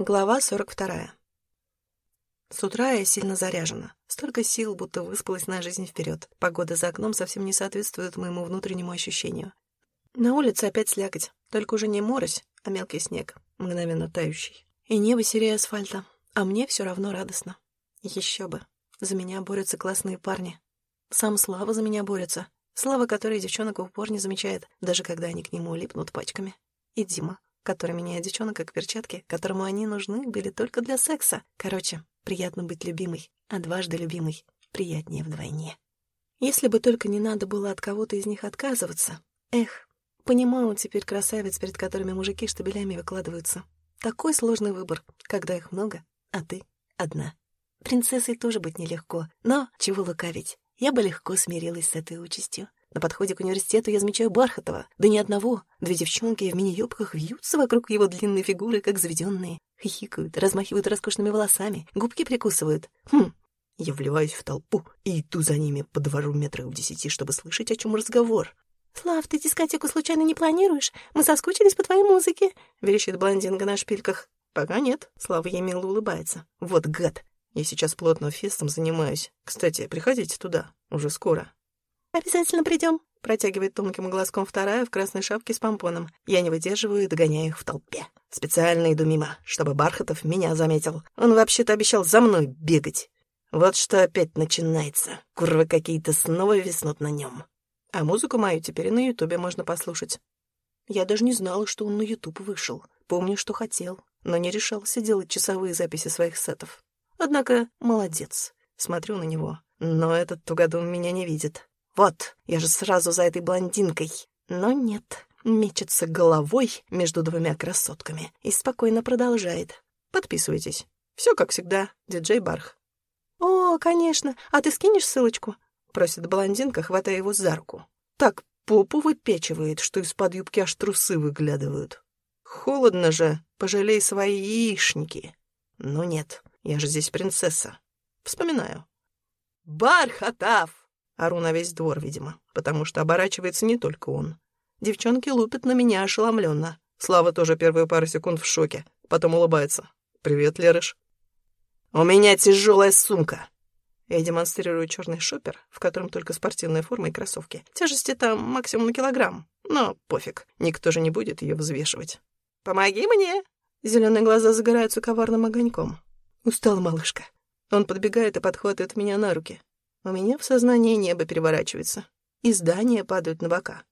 Глава 42. С утра я сильно заряжена. Столько сил, будто выспалась на жизнь вперед. Погода за окном совсем не соответствует моему внутреннему ощущению. На улице опять слякоть, только уже не морось, а мелкий снег, мгновенно тающий. И небо серее асфальта, а мне все равно радостно. Еще бы. За меня борются классные парни. Сам Слава за меня борется. Слава, который девчонок в упор не замечает, даже когда они к нему липнут пачками. И Дима, который меняет девчонок как перчатки, которому они нужны были только для секса. Короче, приятно быть любимой, а дважды любимой приятнее вдвойне. Если бы только не надо было от кого-то из них отказываться. Эх, понимаю теперь красавиц, перед которыми мужики штабелями выкладываются. Такой сложный выбор, когда их много, а ты одна. Принцессой тоже быть нелегко, но чего лукавить, я бы легко смирилась с этой участью. На подходе к университету я замечаю Бархатова. Да не одного. Две девчонки в мини-юбках вьются вокруг его длинной фигуры, как заведенные. Хихикают, размахивают роскошными волосами, губки прикусывают. Хм. Я вливаюсь в толпу и иду за ними по двору метрах в десяти, чтобы слышать, о чем разговор. «Слав, ты дискотеку случайно не планируешь? Мы соскучились по твоей музыке», — верещит блондинка на шпильках. «Пока нет», — Слава ей мило улыбается. «Вот гад! Я сейчас плотно фестом занимаюсь. Кстати, приходите туда. Уже скоро. «Обязательно придем», — протягивает тонким глазком вторая в красной шапке с помпоном. Я не выдерживаю и догоняю их в толпе. Специально иду мимо, чтобы Бархатов меня заметил. Он вообще-то обещал за мной бегать. Вот что опять начинается. Курвы какие-то снова виснут на нем. А музыку мою теперь на Ютубе можно послушать. Я даже не знала, что он на Ютуб вышел. Помню, что хотел, но не решался делать часовые записи своих сетов. Однако молодец. Смотрю на него, но этот тугодум меня не видит. Вот, я же сразу за этой блондинкой. Но нет, мечется головой между двумя красотками и спокойно продолжает. Подписывайтесь. Все как всегда, диджей Барх. «О, конечно, а ты скинешь ссылочку?» — просит блондинка, хватая его за руку. Так попу выпечивает, что из-под юбки аж трусы выглядывают. Холодно же, пожалей свои яичники. Но нет, я же здесь принцесса. Вспоминаю. «Бархатав!» Ору на весь двор, видимо, потому что оборачивается не только он. Девчонки лупят на меня ошеломленно. Слава тоже первые пару секунд в шоке, потом улыбается. «Привет, Лерыш». «У меня тяжелая сумка!» Я демонстрирую черный шопер, в котором только спортивная форма и кроссовки. Тяжести там максимум на килограмм, но пофиг, никто же не будет ее взвешивать. «Помоги мне!» Зеленые глаза загораются коварным огоньком. Устала малышка. Он подбегает и подхватывает меня на руки. У меня в сознании небо переворачивается, и здания падают на бока.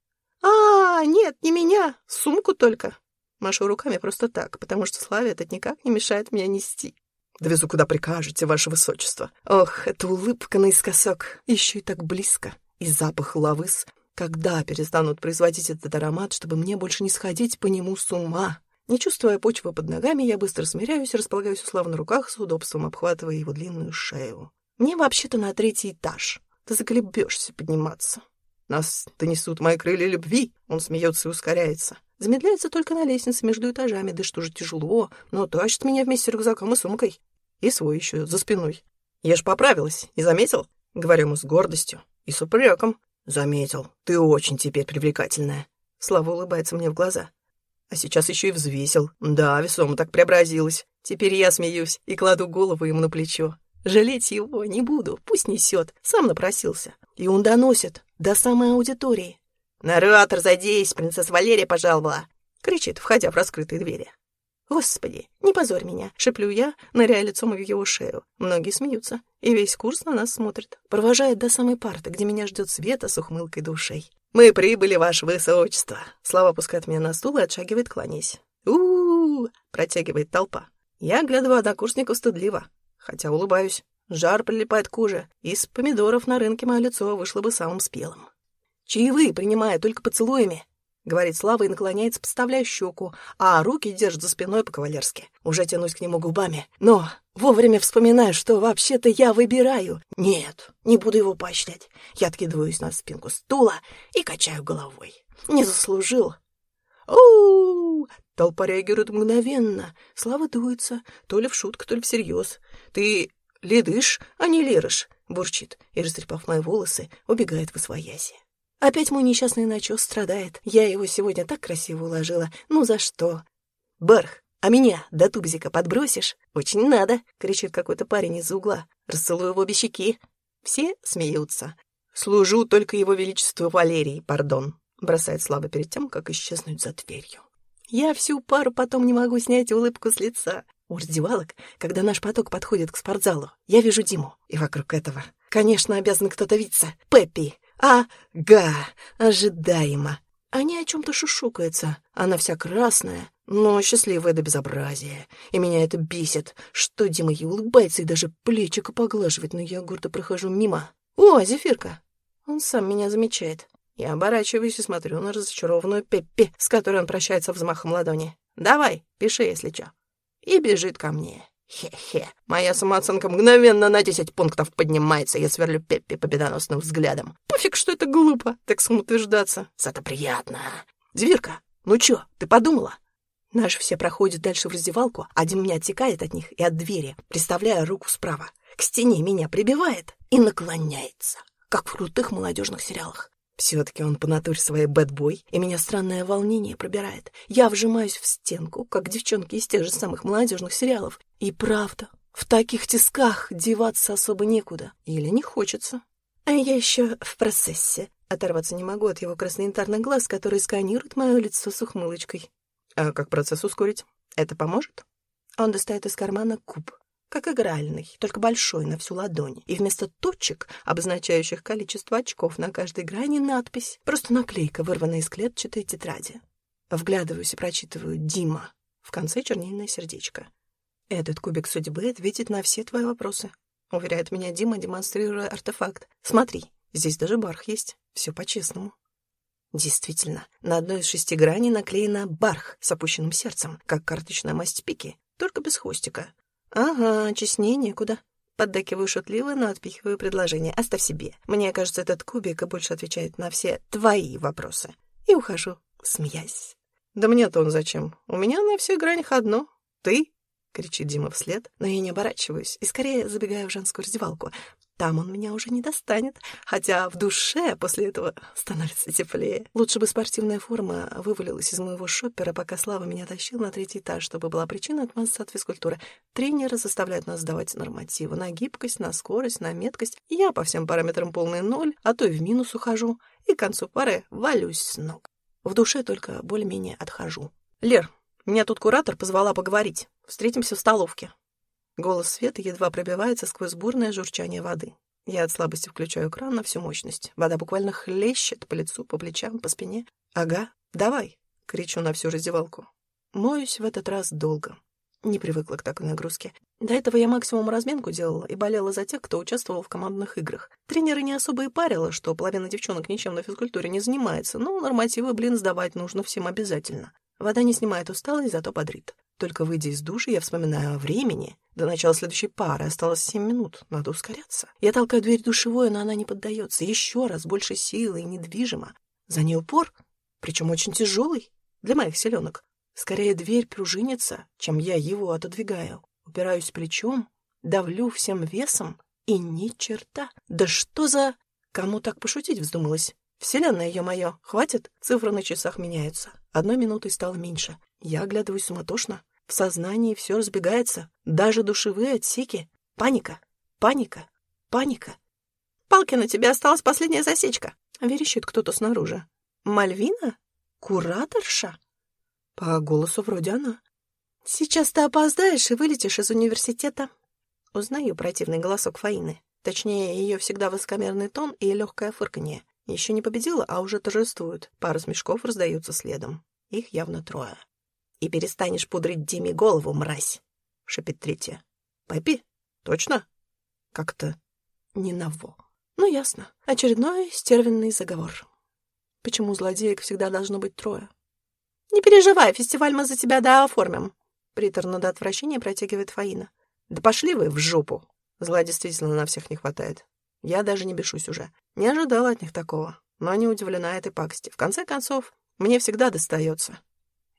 «А, нет, не меня, сумку только!» Машу руками просто так, потому что Славе этот никак не мешает меня нести. «Довезу, куда прикажете, ваше высочество». Ох, эта улыбка наискосок, еще и так близко. И запах лавыс. Когда перестанут производить этот аромат, чтобы мне больше не сходить по нему с ума? Не чувствуя почвы под ногами, я быстро смиряюсь и располагаюсь у Славы на руках, с удобством обхватывая его длинную шею. Мне вообще-то на третий этаж. Ты заколебешься подниматься. Нас донесут мои крылья любви. Он смеется и ускоряется. Замедляется только на лестнице между этажами. Да что же тяжело, но тащит меня вместе с рюкзаком и сумкой. И свой еще за спиной. Я ж поправилась, не заметил? Говорю ему с гордостью и с упреком. Заметил. Ты очень теперь привлекательная. Слава улыбается мне в глаза. А сейчас еще и взвесил. Да, весомо так преобразилась. Теперь я смеюсь и кладу голову ему на плечо. Жалеть его не буду, пусть несет, сам напросился. И он доносит до самой аудитории. «Народ, разойдись, принцесса Валерия пожаловала!» — кричит, входя в раскрытые двери. «Господи, не позорь меня!» — шеплю я, ныряя лицом в его шею. Многие смеются, и весь курс на нас смотрит. Провожает до самой парты, где меня ждет Света с ухмылкой душей. «Мы прибыли, ваше высочество!» Слава пускает меня на стул и отшагивает, кланяясь. у у, -у протягивает толпа. Я оглядываю однокурсников стыдливо хотя улыбаюсь. Жар прилипает к коже, из помидоров на рынке мое лицо вышло бы самым спелым. «Чаевые принимаю только поцелуями», — говорит Слава и наклоняется, подставляя щеку, а руки держит за спиной по-кавалерски. Уже тянусь к нему губами, но вовремя вспоминаю, что вообще-то я выбираю. Нет, не буду его поощрять. Я откидываюсь на спинку стула и качаю головой. Не заслужил. у Толпа реагирует мгновенно. Слава дуется, то ли в шутку, то ли всерьез. «Ты ледыш, а не лерыш», — бурчит, и, растрепав мои волосы, убегает в освояси. Опять мой несчастный начес страдает. Я его сегодня так красиво уложила. Ну за что? Барх, А меня до тубзика подбросишь? Очень надо!» — кричит какой-то парень из-за угла. Расцелую в обе щеки. Все смеются. «Служу только его величеству Валерии, пардон», — бросает слабо перед тем, как исчезнуть за дверью. Я всю пару потом не могу снять улыбку с лица. У раздевалок, когда наш поток подходит к спортзалу, я вижу Диму. И вокруг этого, конечно, обязан кто-то виться. Пеппи. Ага, ожидаемо. Они о чем-то шушукаются. Она вся красная, но счастливая до безобразия. И меня это бесит, что Дима ей улыбается и даже плечико поглаживает, но я гордо прохожу мимо. «О, Зефирка!» Он сам меня замечает. Я оборачиваюсь и смотрю на разочарованную Пеппи, с которой он прощается взмахом ладони. «Давай, пиши, если чё». И бежит ко мне. Хе-хе. Моя самооценка мгновенно на десять пунктов поднимается. Я сверлю Пеппи победоносным взглядом. Пофиг, что это глупо, так самоутверждаться. Зато приятно. Зверка, ну чё, ты подумала? Наши все проходят дальше в раздевалку, один меня оттекает от них и от двери, приставляя руку справа. К стене меня прибивает и наклоняется, как в крутых молодежных сериалах. Все-таки он по натуре своей бэтбой, и меня странное волнение пробирает. Я вжимаюсь в стенку, как девчонки из тех же самых молодежных сериалов. И правда, в таких тисках деваться особо некуда. Или не хочется. А я еще в процессе. Оторваться не могу от его красноянтарных глаз, которые сканируют мое лицо с ухмылочкой. А как процесс ускорить? Это поможет? Он достает из кармана куб как игральный, только большой на всю ладонь, и вместо точек, обозначающих количество очков на каждой грани, надпись, просто наклейка, вырванная из клетчатой тетради. Вглядываюсь и прочитываю «Дима». В конце чернильное сердечко. «Этот кубик судьбы ответит на все твои вопросы», — уверяет меня Дима, демонстрируя артефакт. «Смотри, здесь даже барх есть. Все по-честному». Действительно, на одной из шести граней наклеена барх с опущенным сердцем, как карточная масть пики, только без хвостика. «Ага, честнее некуда». Поддакиваю шутливо, но отпихиваю предложение. «Оставь себе. Мне кажется, этот кубик больше отвечает на все твои вопросы». И ухожу, смеясь. «Да мне-то он зачем? У меня на всех гранях одно. Ты?» — кричит Дима вслед, но я не оборачиваюсь и скорее забегаю в женскую раздевалку. Там он меня уже не достанет, хотя в душе после этого становится теплее. Лучше бы спортивная форма вывалилась из моего шопера, пока Слава меня тащил на третий этаж, чтобы была причина отмазаться от физкультуры. Тренеры заставляют нас сдавать нормативы на гибкость, на скорость, на меткость. Я по всем параметрам полный ноль, а то и в минус ухожу, и к концу пары валюсь с ног. В душе только более-менее отхожу. «Лер, меня тут куратор позвала поговорить. Встретимся в столовке». Голос Светы едва пробивается сквозь бурное журчание воды. Я от слабости включаю кран на всю мощность. Вода буквально хлещет по лицу, по плечам, по спине. «Ага, давай!» — кричу на всю раздевалку. Моюсь в этот раз долго. Не привыкла к такой нагрузке. До этого я максимум разминку делала и болела за тех, кто участвовал в командных играх. Тренеры не особо и парило, что половина девчонок ничем на физкультуре не занимается, но нормативы, блин, сдавать нужно всем обязательно. Вода не снимает усталость, зато бодрит. Только выйдя из души, я вспоминаю о времени. До начала следующей пары осталось семь минут. Надо ускоряться. Я толкаю дверь душевой, но она не поддается. Еще раз, больше силы и недвижимо. За ней упор, причем очень тяжелый для моих селенок. Скорее дверь пружинится, чем я его отодвигаю. Упираюсь плечом, давлю всем весом, и ни черта. Да что за... Кому так пошутить вздумалось? Вселенная, ё-моё, хватит? Цифры на часах меняются. Одной минутой стало меньше. Я оглядываюсь суматошно. В сознании все разбегается. Даже душевые отсеки. Паника, паника, паника. «Палки, на тебе осталась последняя засечка!» Верещит кто-то снаружи. «Мальвина? Кураторша?» По голосу вроде она. «Сейчас ты опоздаешь и вылетишь из университета». Узнаю противный голосок Фаины. Точнее, ее всегда высокомерный тон и легкое фырканье. Еще не победила, а уже торжествуют. Пара смешков раздаются следом. Их явно трое. «И перестанешь пудрить Диме голову, мразь!» — шепит третья. «Пеппи? Точно?» «Как-то не наво. Ну, ясно. Очередной стервенный заговор. Почему злодеек всегда должно быть трое?» «Не переживай, фестиваль мы за тебя да оформим!» Приторно до отвращения протягивает Фаина. «Да пошли вы в жопу!» Зла действительно на всех не хватает. Я даже не бешусь уже. Не ожидала от них такого, но не удивлена этой пакости. В конце концов, мне всегда достается.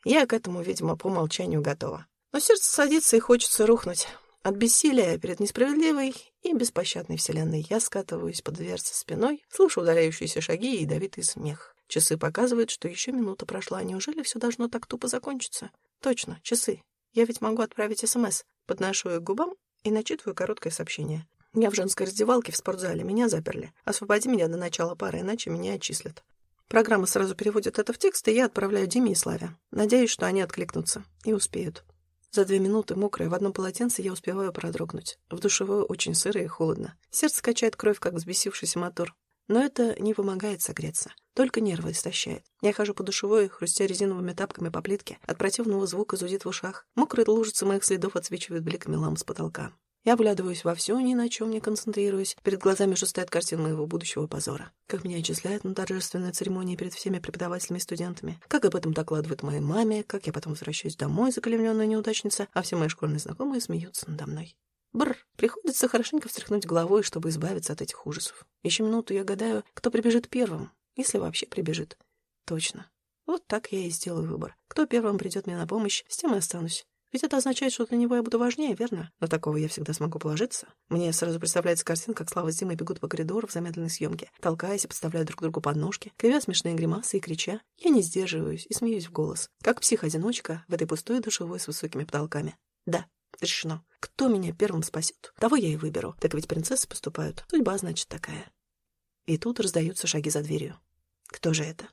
Я к этому, видимо, по умолчанию готова. Но сердце садится и хочется рухнуть. От бессилия перед несправедливой и беспощадной вселенной я скатываюсь под дверцы спиной, слышу удаляющиеся шаги и ядовитый смех. Часы показывают, что еще минута прошла. Неужели все должно так тупо закончиться? Точно, часы. Я ведь могу отправить СМС. Подношу ее к губам и начитываю короткое сообщение. Я в женской раздевалке в спортзале, меня заперли. Освободи меня до начала пары, иначе меня отчислят. Программа сразу переводит это в текст, и я отправляю Диме и Славе. Надеюсь, что они откликнутся и успеют. За две минуты, мокрая, в одном полотенце, я успеваю продрогнуть. В душевой очень сыро и холодно. Сердце качает кровь, как взбесившийся мотор. Но это не помогает согреться, только нервы истощает. Я хожу по душевой, хрустя резиновыми тапками по плитке. От противного звука зудит в ушах. Мокрые лужицы моих следов отсвечивают бликами ламп с потолка. Я вглядываюсь во все, ни на чем не концентрируюсь. Перед глазами уже стоит картина моего будущего позора. Как меня отчисляют на торжественной церемонии перед всеми преподавателями и студентами. Как об этом докладывают моей маме. Как я потом возвращаюсь домой, закаленная неудачница, а все мои школьные знакомые смеются надо мной. Бррр, приходится хорошенько встряхнуть головой, чтобы избавиться от этих ужасов. Еще минуту я гадаю, кто прибежит первым, если вообще прибежит. Точно. Вот так я и сделаю выбор. Кто первым придет мне на помощь, с тем и останусь. Ведь это означает, что для него я буду важнее, верно? На такого я всегда смогу положиться. Мне сразу представляется картина, как Слава с Димой бегут по коридору в замедленной съемке, толкаясь и подставляя друг другу подножки, кривя смешные гримасы и крича. Я не сдерживаюсь и смеюсь в голос, как псих-одиночка в этой пустой душевой с высокими потолками. Да, решено. Кто меня первым спасет, того я и выберу. Так ведь принцессы поступают. Судьба, значит, такая. И тут раздаются шаги за дверью. Кто же это?